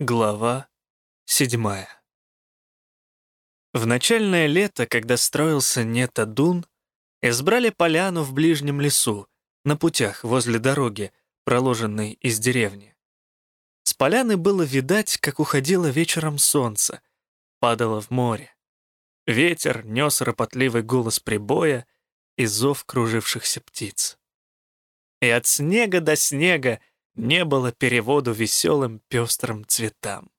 Глава седьмая В начальное лето, когда строился Нетадун, избрали поляну в ближнем лесу, на путях возле дороги, проложенной из деревни. С поляны было видать, как уходило вечером солнце, падало в море. Ветер нес ропотливый голос прибоя и зов кружившихся птиц. И от снега до снега не было переводу веселым пестрым цветам.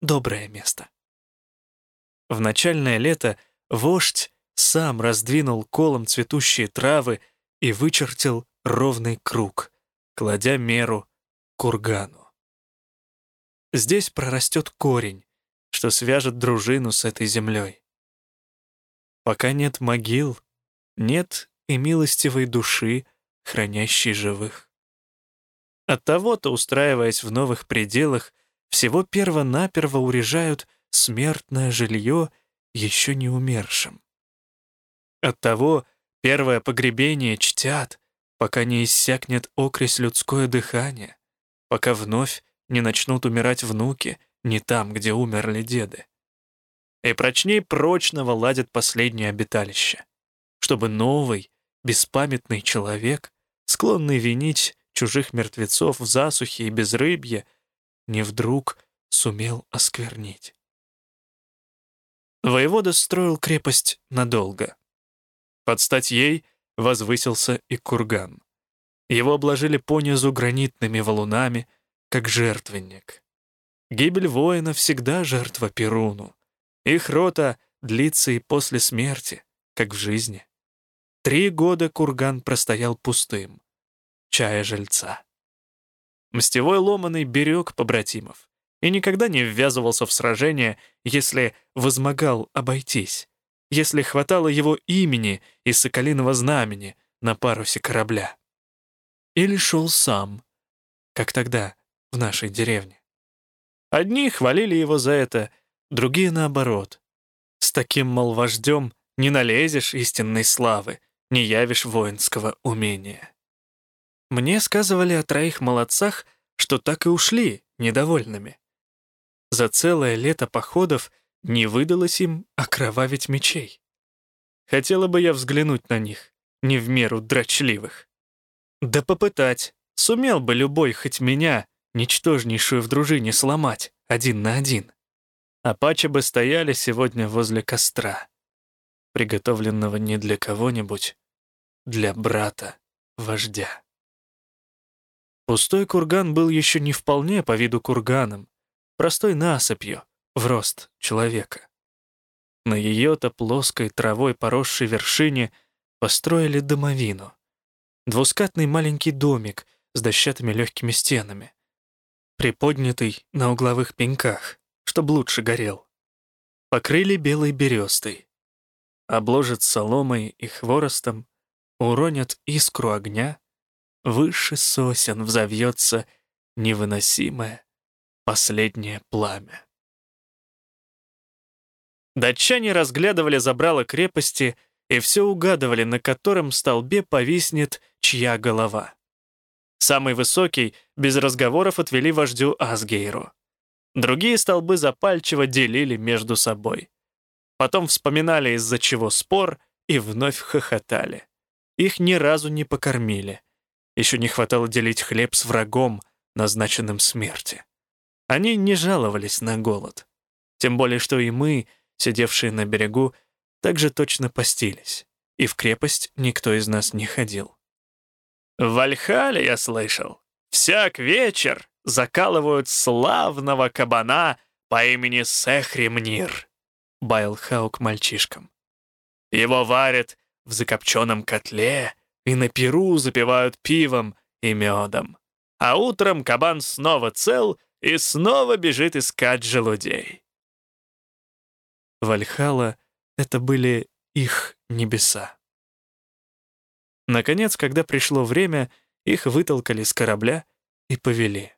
Доброе место. В начальное лето вождь сам раздвинул колом цветущие травы и вычертил ровный круг, кладя меру кургану. Здесь прорастет корень, что свяжет дружину с этой землей. Пока нет могил, нет и милостивой души, хранящей живых. Оттого-то, устраиваясь в новых пределах, всего перво-наперво урежают смертное жилье еще не умершим. Оттого первое погребение чтят, пока не иссякнет окресь людское дыхание, пока вновь не начнут умирать внуки не там, где умерли деды. И прочней прочного ладят последнее обиталище, чтобы новый, беспамятный человек, склонный винить чужих мертвецов в засухе и безрыбье, не вдруг сумел осквернить. Воевода строил крепость надолго. Под стать ей возвысился и курган. Его обложили понизу гранитными валунами, как жертвенник. Гибель воина всегда жертва Перуну. Их рота длится и после смерти, как в жизни. Три года курган простоял пустым чая жильца. Мстевой ломаный берег побратимов и никогда не ввязывался в сражение, если возмогал обойтись, если хватало его имени и соколиного знамени на парусе корабля. Или шел сам, как тогда в нашей деревне. Одни хвалили его за это, другие наоборот. С таким, мол, вождем не налезешь истинной славы, не явишь воинского умения. Мне сказывали о троих молодцах, что так и ушли недовольными. За целое лето походов не выдалось им окровавить мечей. Хотела бы я взглянуть на них, не в меру дрочливых. Да попытать, сумел бы любой хоть меня, ничтожнейшую в дружине, сломать один на один. Апачи бы стояли сегодня возле костра, приготовленного не для кого-нибудь, для брата-вождя. Пустой курган был еще не вполне по виду курганом, простой насыпью, в рост человека. На ее-то плоской травой поросшей вершине построили домовину. Двускатный маленький домик с дощатыми легкими стенами, приподнятый на угловых пеньках, чтоб лучше горел. Покрыли белой берестой. Обложат соломой и хворостом, уронят искру огня, выше сосен взовьется невыносимое последнее пламя. Датчане разглядывали забрало крепости и все угадывали, на котором столбе повиснет чья голова. Самый высокий, без разговоров, отвели вождю Асгейру. Другие столбы запальчиво делили между собой. Потом вспоминали, из-за чего спор, и вновь хохотали. Их ни разу не покормили. Еще не хватало делить хлеб с врагом, назначенным смерти. Они не жаловались на голод. Тем более, что и мы, сидевшие на берегу, также точно постились, и в крепость никто из нас не ходил. В Вальхале, я слышал, всяк вечер закалывают славного кабана по имени Сехримнир, баял Хаук мальчишкам. Его варят в закопченном котле и на перу запивают пивом и медом. А утром кабан снова цел и снова бежит искать желудей. Вальхала — это были их небеса. Наконец, когда пришло время, их вытолкали с корабля и повели.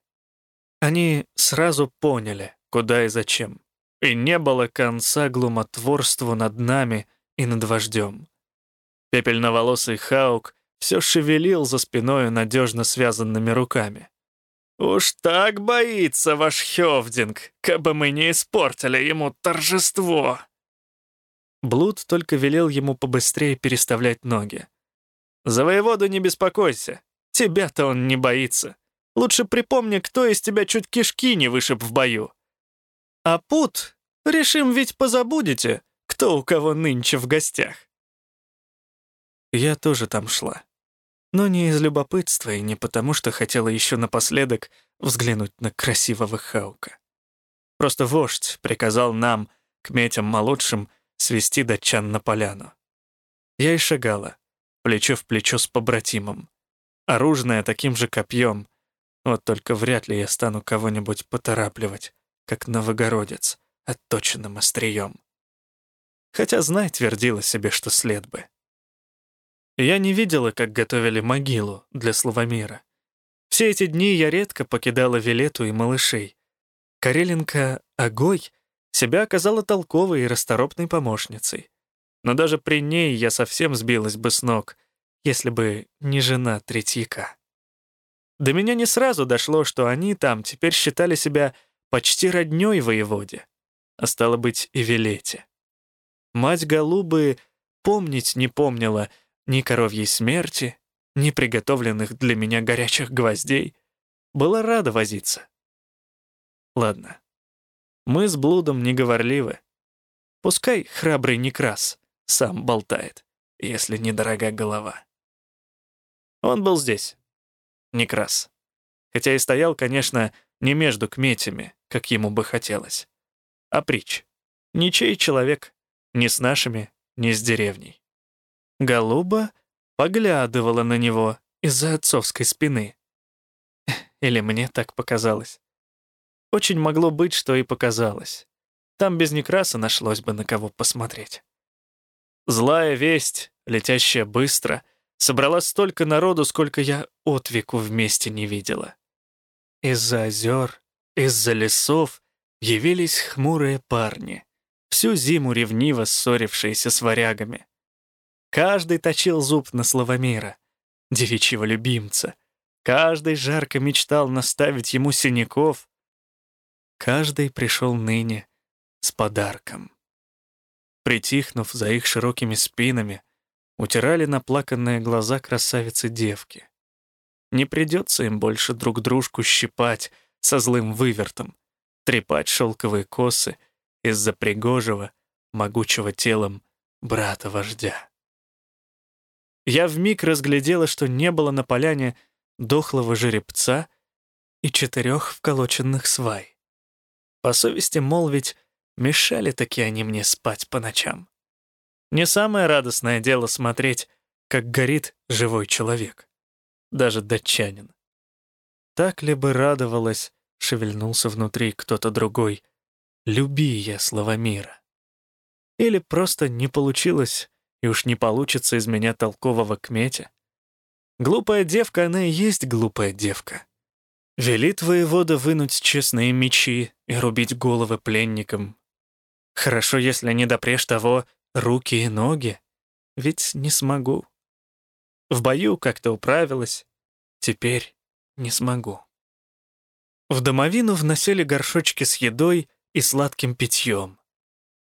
Они сразу поняли, куда и зачем. И не было конца глумотворству над нами и над вождем. Пепельноволосый Хаук все шевелил за спиной надежно связанными руками. Уж так боится ваш Хёвдинг, кабы мы не испортили ему торжество. Блуд только велел ему побыстрее переставлять ноги. «За воеводу не беспокойся. Тебя-то он не боится. Лучше припомни, кто из тебя чуть кишки не вышиб в бою. А пут, решим ведь позабудете, кто у кого нынче в гостях». Я тоже там шла. Но не из любопытства и не потому, что хотела еще напоследок взглянуть на красивого Хаука. Просто вождь приказал нам, к метям молодшим, свести датчан на поляну. Я и шагала, плечо в плечо с побратимом, оружная таким же копьем, вот только вряд ли я стану кого-нибудь поторапливать, как новогородец, отточенным острием. Хотя знай твердила себе, что след бы. Я не видела, как готовили могилу для Славомира. Все эти дни я редко покидала Вилету и малышей. Кареленко Огой себя оказала толковой и расторопной помощницей. Но даже при ней я совсем сбилась бы с ног, если бы не жена Третьяка. До меня не сразу дошло, что они там теперь считали себя почти роднёй воеводе, а стало быть и Вилете. Мать Голубы помнить не помнила ни коровьей смерти, ни приготовленных для меня горячих гвоздей. Была рада возиться. Ладно, мы с блудом неговорливы. Пускай храбрый Некрас сам болтает, если недорога голова. Он был здесь, Некрас. Хотя и стоял, конечно, не между кметями, как ему бы хотелось, а притч. Ничей человек, ни с нашими, ни с деревней. Голуба поглядывала на него из-за отцовской спины. Или мне так показалось. Очень могло быть, что и показалось. Там без Некраса нашлось бы на кого посмотреть. Злая весть, летящая быстро, собрала столько народу, сколько я от веку вместе не видела. Из-за озер, из-за лесов явились хмурые парни, всю зиму ревниво ссорившиеся с варягами. Каждый точил зуб на Славомира, девичьего любимца. Каждый жарко мечтал наставить ему синяков, Каждый пришел ныне с подарком. Притихнув за их широкими спинами, утирали наплаканные глаза красавицы-девки. Не придется им больше друг дружку щипать со злым вывертом, трепать шелковые косы из-за пригожего, могучего телом брата-вождя. Я вмиг разглядела, что не было на поляне дохлого жеребца и четырех вколоченных свай. По совести молвить, мешали такие они мне спать по ночам. Не самое радостное дело смотреть, как горит живой человек, даже датчанин. Так ли бы радовалась, шевельнулся внутри кто-то другой, люби я слова мира. Или просто не получилось, и уж не получится из меня толкового кметя. Глупая девка, она и есть глупая девка. Велит воевода вынуть честные мечи и рубить головы пленникам. Хорошо, если не допреж того руки и ноги, ведь не смогу. В бою как-то управилась, теперь не смогу. В домовину вносили горшочки с едой и сладким питьем.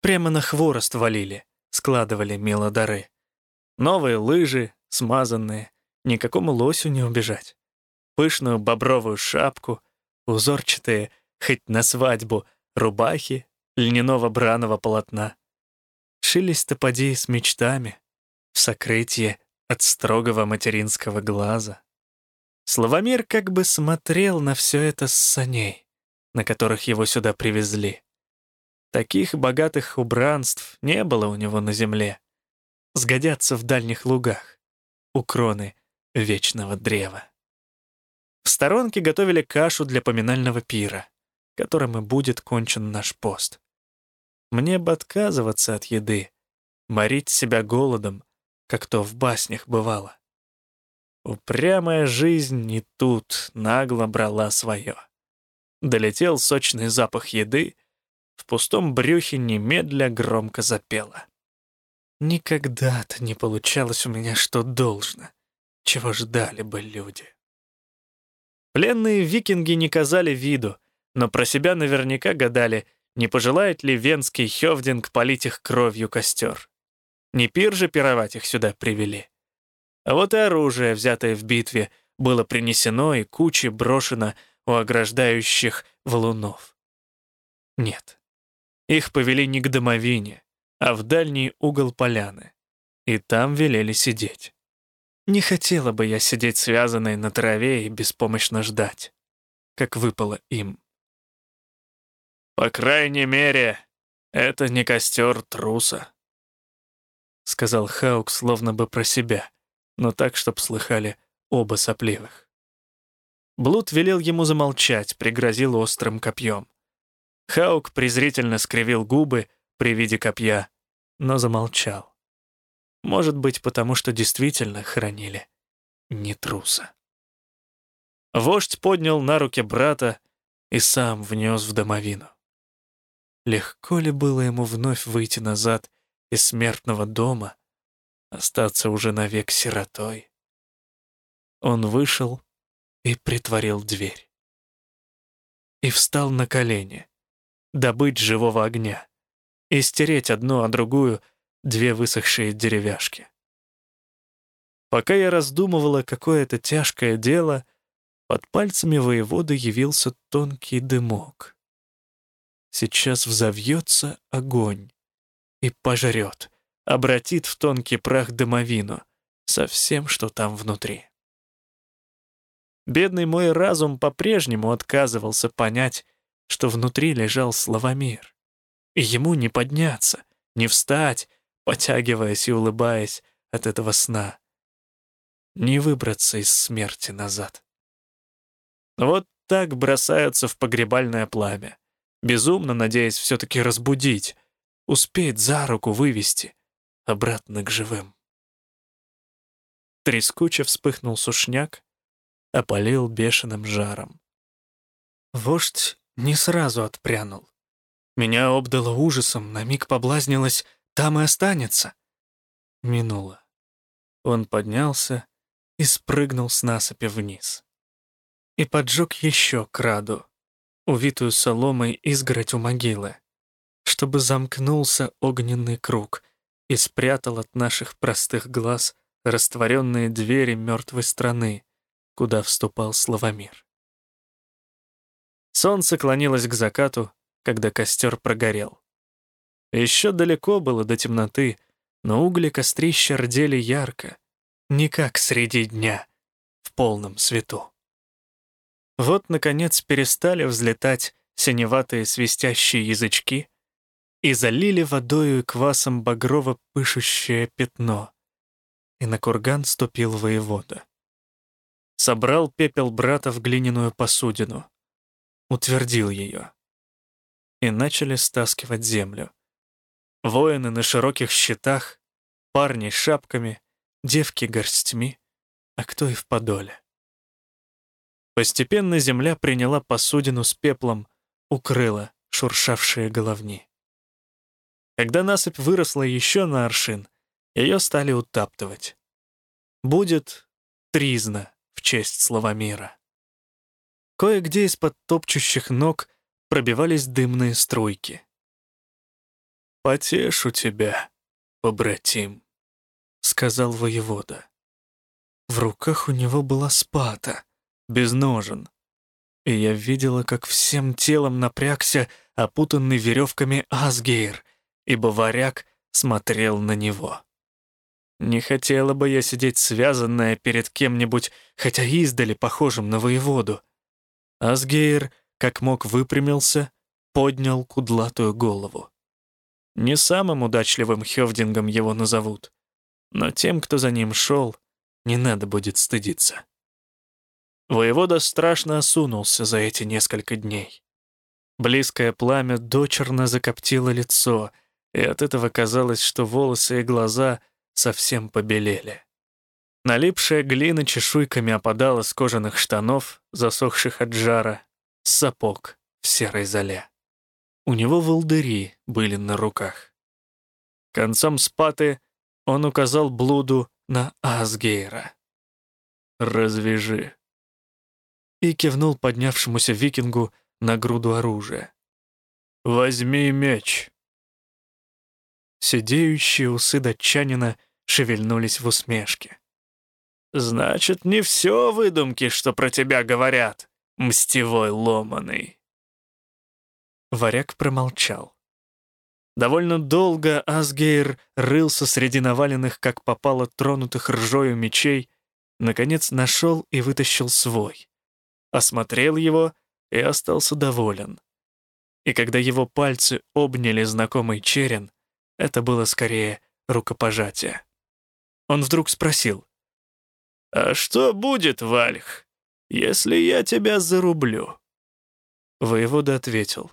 Прямо на хворост валили, складывали милодары. Новые лыжи, смазанные, никакому лосю не убежать пышную бобровую шапку, узорчатые, хоть на свадьбу, рубахи льняного браного полотна. Шились-то поди с мечтами, в сокрытие от строгого материнского глаза. Славомир как бы смотрел на все это с саней, на которых его сюда привезли. Таких богатых убранств не было у него на земле. Сгодятся в дальних лугах, у кроны вечного древа. В сторонке готовили кашу для поминального пира, которым и будет кончен наш пост. Мне бы отказываться от еды, морить себя голодом, как то в баснях бывало. Упрямая жизнь не тут нагло брала свое. Долетел сочный запах еды, в пустом брюхе немедля громко запела. Никогда-то не получалось у меня что должно, чего ждали бы люди. Пленные викинги не казали виду, но про себя наверняка гадали, не пожелает ли венский Хёвдинг полить их кровью костер. Не пир же пировать их сюда привели. А вот и оружие, взятое в битве, было принесено и куче брошено у ограждающих валунов. Нет, их повели не к домовине, а в дальний угол поляны, и там велели сидеть. Не хотела бы я сидеть связанной на траве и беспомощно ждать, как выпало им. «По крайней мере, это не костер труса», — сказал Хаук словно бы про себя, но так, чтоб слыхали оба сопливых. Блуд велел ему замолчать, пригрозил острым копьем. Хаук презрительно скривил губы при виде копья, но замолчал. Может быть, потому что действительно хранили не труса. Вождь поднял на руки брата и сам внес в домовину. Легко ли было ему вновь выйти назад из смертного дома, остаться уже навек сиротой? Он вышел и притворил дверь. И встал на колени, добыть живого огня и стереть одну, а другую — две высохшие деревяшки. Пока я раздумывала, какое это тяжкое дело, под пальцами воевода явился тонкий дымок. Сейчас взовьется огонь и пожрет, обратит в тонкий прах дымовину со всем, что там внутри. Бедный мой разум по-прежнему отказывался понять, что внутри лежал Славомир. И ему не подняться, не встать, потягиваясь и улыбаясь от этого сна. Не выбраться из смерти назад. Вот так бросаются в погребальное пламя, безумно надеясь все-таки разбудить, успеть за руку вывести обратно к живым. Трескуче вспыхнул сушняк, опалил бешеным жаром. Вождь не сразу отпрянул. Меня обдало ужасом, на миг поблазнилось там и останется. Минуло. Он поднялся и спрыгнул с насыпи вниз. И поджег еще краду, увитую соломой изгородь у могилы, чтобы замкнулся огненный круг и спрятал от наших простых глаз растворенные двери мертвой страны, куда вступал Славомир. Солнце клонилось к закату, когда костер прогорел. Еще далеко было до темноты, но угли кострища рдели ярко, не как среди дня, в полном свету. Вот, наконец, перестали взлетать синеватые свистящие язычки и залили водою и квасом багрово пышущее пятно. И на курган ступил воевода. Собрал пепел брата в глиняную посудину, утвердил ее. И начали стаскивать землю. Воины на широких щитах, парни с шапками, девки горстьми, а кто и в подоле. Постепенно земля приняла посудину с пеплом, укрыла шуршавшие головни. Когда насыпь выросла еще на аршин, ее стали утаптывать. Будет тризна в честь Славомира. Кое-где из-под топчущих ног пробивались дымные струйки. «Потешу тебя, побратим», — сказал воевода. В руках у него была спата, без ножен, и я видела, как всем телом напрягся опутанный веревками Асгейр, ибо варяг смотрел на него. Не хотела бы я сидеть связанная перед кем-нибудь, хотя издали похожим на воеводу. Асгейр, как мог, выпрямился, поднял кудлатую голову. Не самым удачливым Хёвдингом его назовут, но тем, кто за ним шел, не надо будет стыдиться. Воевода страшно осунулся за эти несколько дней. Близкое пламя дочерно закоптило лицо, и от этого казалось, что волосы и глаза совсем побелели. Налипшая глина чешуйками опадала с кожаных штанов, засохших от жара, сапог в серой зале. У него волдыри были на руках. Концом спаты он указал блуду на Асгейра. «Развяжи». и кивнул поднявшемуся викингу на груду оружия. «Возьми меч!» Сидеющие усы датчанина шевельнулись в усмешке. «Значит, не все выдумки, что про тебя говорят, мстевой ломаный!» Варяг промолчал. Довольно долго Асгейр рылся среди наваленных, как попало, тронутых ржою мечей, наконец нашел и вытащил свой. Осмотрел его и остался доволен. И когда его пальцы обняли знакомый черен, это было скорее рукопожатие. Он вдруг спросил, «А что будет, Вальх, если я тебя зарублю?» Воевода ответил,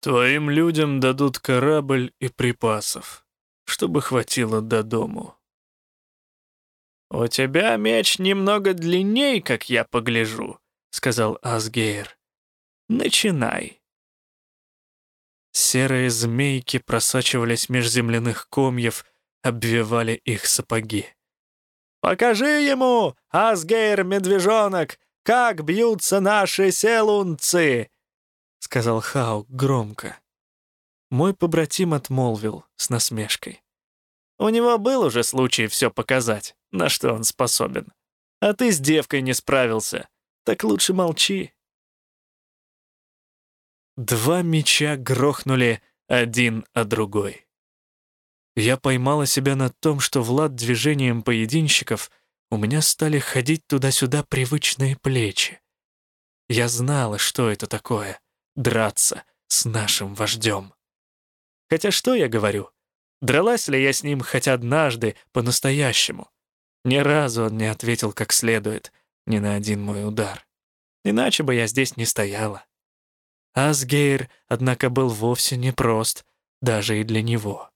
Твоим людям дадут корабль и припасов, чтобы хватило до дому. «У тебя меч немного длинней, как я погляжу», — сказал Асгейр. «Начинай». Серые змейки просачивались меж земляных комьев, обвивали их сапоги. «Покажи ему, Асгейр-медвежонок, как бьются наши селунцы!» — сказал Хаук громко. Мой побратим отмолвил с насмешкой. «У него был уже случай все показать, на что он способен. А ты с девкой не справился, так лучше молчи». Два меча грохнули один о другой. Я поймала себя на том, что Влад движением поединщиков у меня стали ходить туда-сюда привычные плечи. Я знала, что это такое драться с нашим вождем. Хотя что я говорю? Дралась ли я с ним хоть однажды по-настоящему? Ни разу он не ответил как следует ни на один мой удар. Иначе бы я здесь не стояла. Асгейр, однако, был вовсе не прост, даже и для него.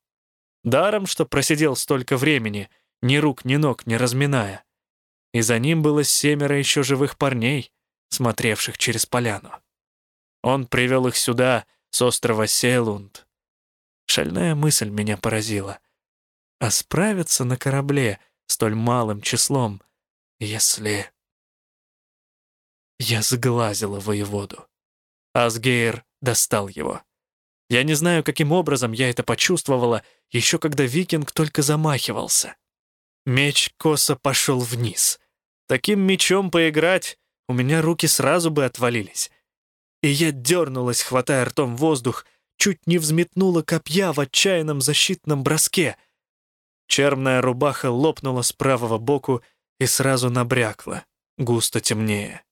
Даром, что просидел столько времени, ни рук, ни ног не разминая. И за ним было семеро еще живых парней, смотревших через поляну. Он привел их сюда, с острова Селунд. Шальная мысль меня поразила. А справиться на корабле столь малым числом, если... Я сглазила воеводу. Асгейр достал его. Я не знаю, каким образом я это почувствовала, еще когда викинг только замахивался. Меч косо пошел вниз. Таким мечом поиграть у меня руки сразу бы отвалились и я дернулась, хватая ртом воздух, чуть не взметнула копья в отчаянном защитном броске. Черная рубаха лопнула с правого боку и сразу набрякла, густо темнее.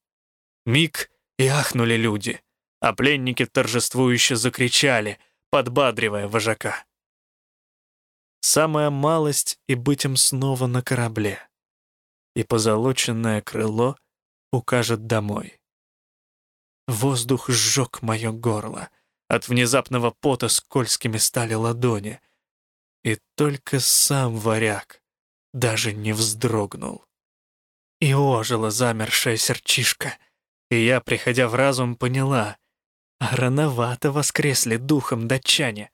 Миг и ахнули люди, а пленники торжествующе закричали, подбадривая вожака. Самая малость и быть им снова на корабле. И позолоченное крыло укажет домой. Воздух сжег мое горло. От внезапного пота скользкими стали ладони. И только сам варяг даже не вздрогнул. И ожила замершая серчишка. И я, приходя в разум, поняла, рановато воскресли духом датчане.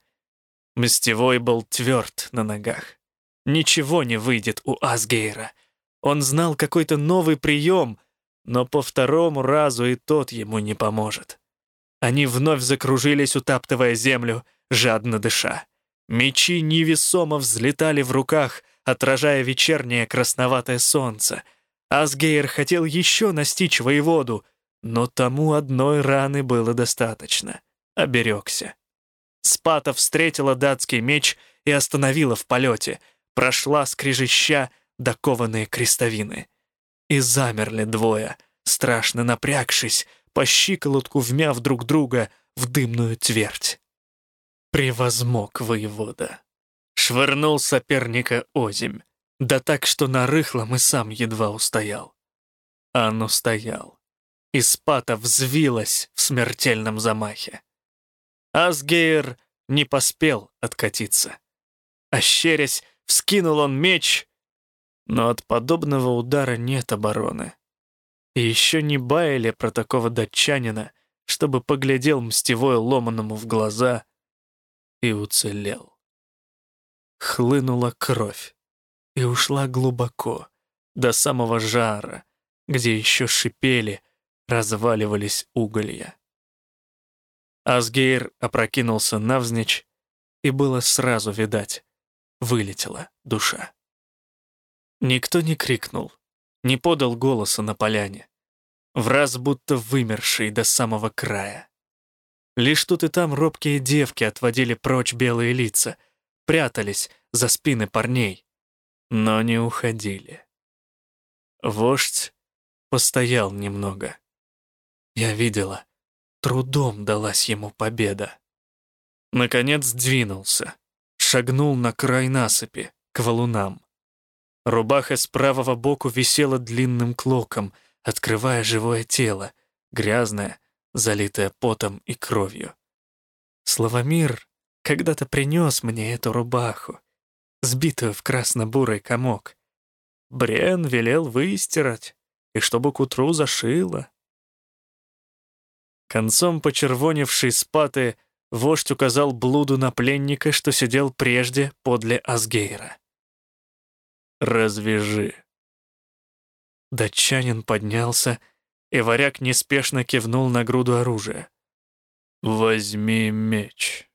Мстевой был тверд на ногах. Ничего не выйдет у Асгейра. Он знал какой-то новый прием, но по второму разу и тот ему не поможет. Они вновь закружились, утаптывая землю, жадно дыша. Мечи невесомо взлетали в руках, отражая вечернее красноватое солнце. Асгейр хотел еще настичь воеводу, но тому одной раны было достаточно. Оберегся. Спата встретила датский меч и остановила в полете, прошла скрежеща докованные крестовины — и замерли двое, страшно напрягшись, по щиколотку вмяв друг друга в дымную твердь. Превозмог воевода. Швырнул соперника озимь, да так, что на рыхлом и сам едва устоял. А оно стоял. И спата взвилась в смертельном замахе. Асгейр не поспел откатиться. Ощерясь, вскинул он меч но от подобного удара нет обороны. И еще не баяли про такого датчанина, чтобы поглядел мстевой ломаному в глаза и уцелел. Хлынула кровь и ушла глубоко, до самого жара, где еще шипели, разваливались уголья. Асгейр опрокинулся навзничь, и было сразу видать, вылетела душа. Никто не крикнул, не подал голоса на поляне, в раз будто вымерший до самого края. Лишь тут и там робкие девки отводили прочь белые лица, прятались за спины парней, но не уходили. Вождь постоял немного. Я видела, трудом далась ему победа. Наконец двинулся, шагнул на край насыпи, к валунам. Рубаха с правого боку висела длинным клоком, открывая живое тело, грязное, залитое потом и кровью. Славомир когда-то принес мне эту рубаху, сбитую в красно-бурый комок. Брен велел выстирать, и чтобы к утру зашило. Концом почервоневшей спаты вождь указал блуду на пленника, что сидел прежде подле Асгейра. «Развяжи». Датчанин поднялся, и варяг неспешно кивнул на груду оружия. «Возьми меч».